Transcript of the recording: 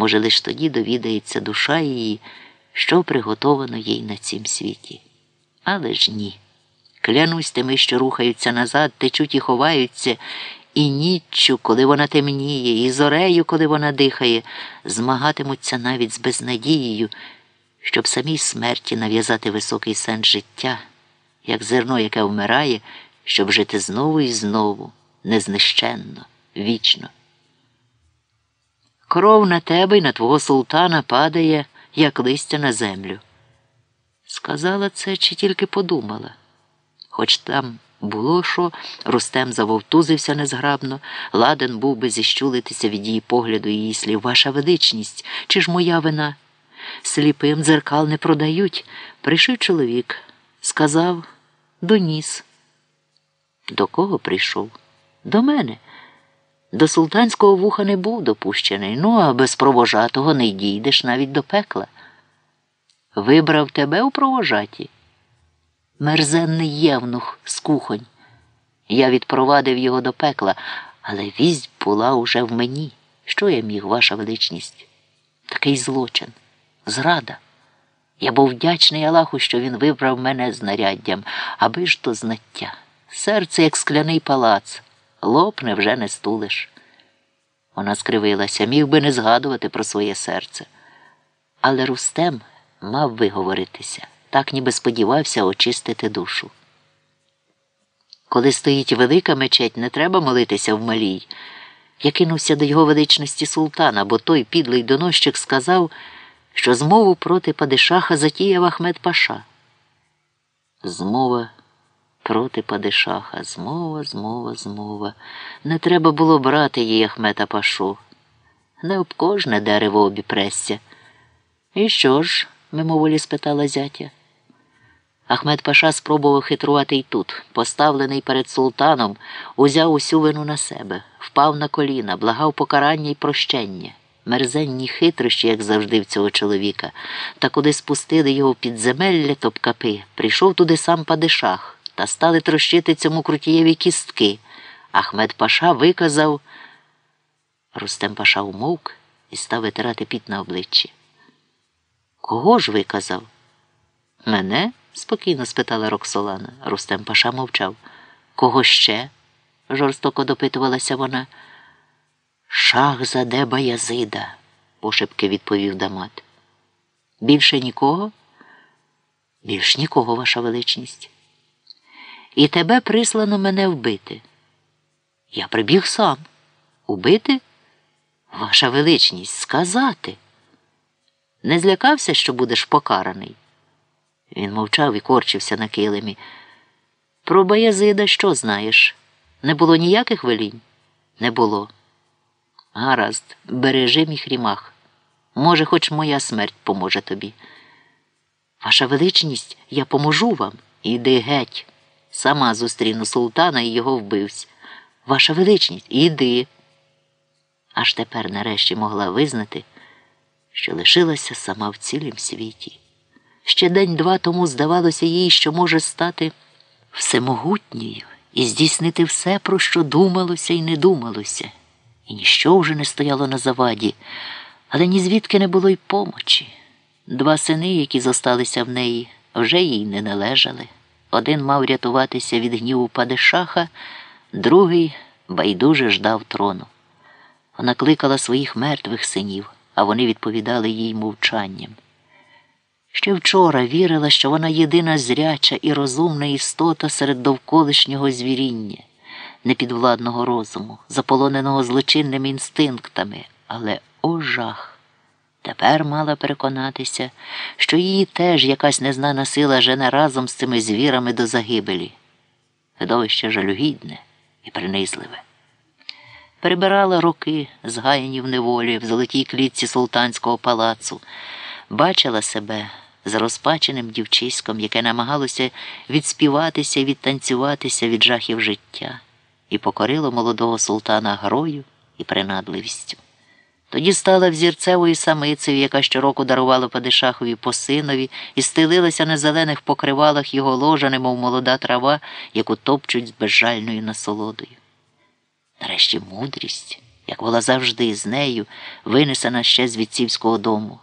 Може, лиш тоді довідається душа її, що приготовано їй на цім світі. Але ж ні. Клянусь тими, що рухаються назад, течуть і ховаються, і ніччю, коли вона темніє, і зорею, коли вона дихає, змагатимуться навіть з безнадією, щоб самій смерті нав'язати високий сенс життя, як зерно, яке вмирає, щоб жити знову і знову, незнищенно, вічно. Кров на тебе і на твого султана падає, як листя на землю. Сказала це чи тільки подумала. Хоч там було що, Рустем завовтузився незграбно, ладен був би зіщулитися від її погляду і її слів. Ваша величність, чи ж моя вина? Сліпим дзеркал не продають. Прийшов чоловік, сказав доніс. До кого прийшов? До мене. До султанського вуха не був допущений, ну а без провожатого не дійдеш навіть до пекла. Вибрав тебе у провожаті. Мерзенний євнух з кухонь. Я відпровадив його до пекла, але вість була уже в мені. Що я міг, ваша величність? Такий злочин, зрада. Я був вдячний Аллаху, що він вибрав мене знаряддям, аби ж то знаття. Серце, як скляний палац, лопне вже не стулиш. Вона скривилася, міг би не згадувати про своє серце. Але Рустем мав виговоритися, так ніби сподівався очистити душу. Коли стоїть велика мечеть, не треба молитися в малій. Я кинувся до його величності султана, бо той підлий доносчик сказав, що змову проти падишаха затіяв Ахмед Паша. Змова проти падишаха, змова, змова, змова. Не треба було брати її Ахмета Пашу. Не об кожне дерево обіпресся. І що ж? мимоволі спитала зятя. Ахмед Паша спробував хитрувати й тут, поставлений перед султаном, узяв усю вину на себе, впав на коліна, благав покарання й прощення. Мерзенні хитрощі, як завжди, в цього чоловіка, та куди спустили його в підземелля топкапи, прийшов туди сам падишах та стали трощити цьому крутієві кістки. Ахмед Паша виказав. Рустем Паша умовк і став витирати піт на обличчі. Кого ж виказав? Мене? спокійно спитала Роксолана. Рустем Паша мовчав. Кого ще? жорстоко допитувалася вона. Шах заде Баязида, пошепки відповів Дамат. Більше нікого? Більш нікого, ваша величність. І тебе прислано мене вбити. Я прибіг сам. Убити? Ваша величність, сказати. Не злякався, що будеш покараний? Він мовчав і корчився на килимі. Про Баязида що знаєш? Не було ніяких велінь? Не було. Гаразд, бережи мій хрімах. Може, хоч моя смерть поможе тобі. Ваша величність, я поможу вам. Іди геть. Сама зустріну султана і його вбивсь. Ваша величність, іди. Аж тепер нарешті могла визнати, що лишилася сама в цілім світі. Ще день-два тому здавалося їй, що може стати всемогутньою і здійснити все, про що думалося і не думалося, і ніщо вже не стояло на заваді, але ні звідки не було й помочі. Два сини, які зосталися в неї, вже їй не належали. Один мав рятуватися від гніву падишаха, другий байдуже ждав трону. Вона кликала своїх мертвих синів, а вони відповідали їй мовчанням. Ще вчора вірила, що вона єдина зряча і розумна істота серед довколишнього звіріння, непідвладного розуму, заполоненого злочинними інстинктами, але о жах! Тепер мала переконатися, що її теж якась незнана сила жене разом з цими звірами до загибелі. Видовище жалюгідне і принизливе. Перебирала роки, згаяні в неволі в золотій клітці султанського палацу, бачила себе з розпаченим дівчиськом, яке намагалося відспіватися відтанцюватися від жахів життя, і покорило молодого султана грою і принадливістю. Тоді стала взірцевою самицею, яка щороку дарувала Падишахові по синові і стелилася на зелених покривалах його ложа, немов молода трава, яку топчуть з безжальною насолодою. Нарешті мудрість, як була завжди з нею, винесена ще з вітцівського дому.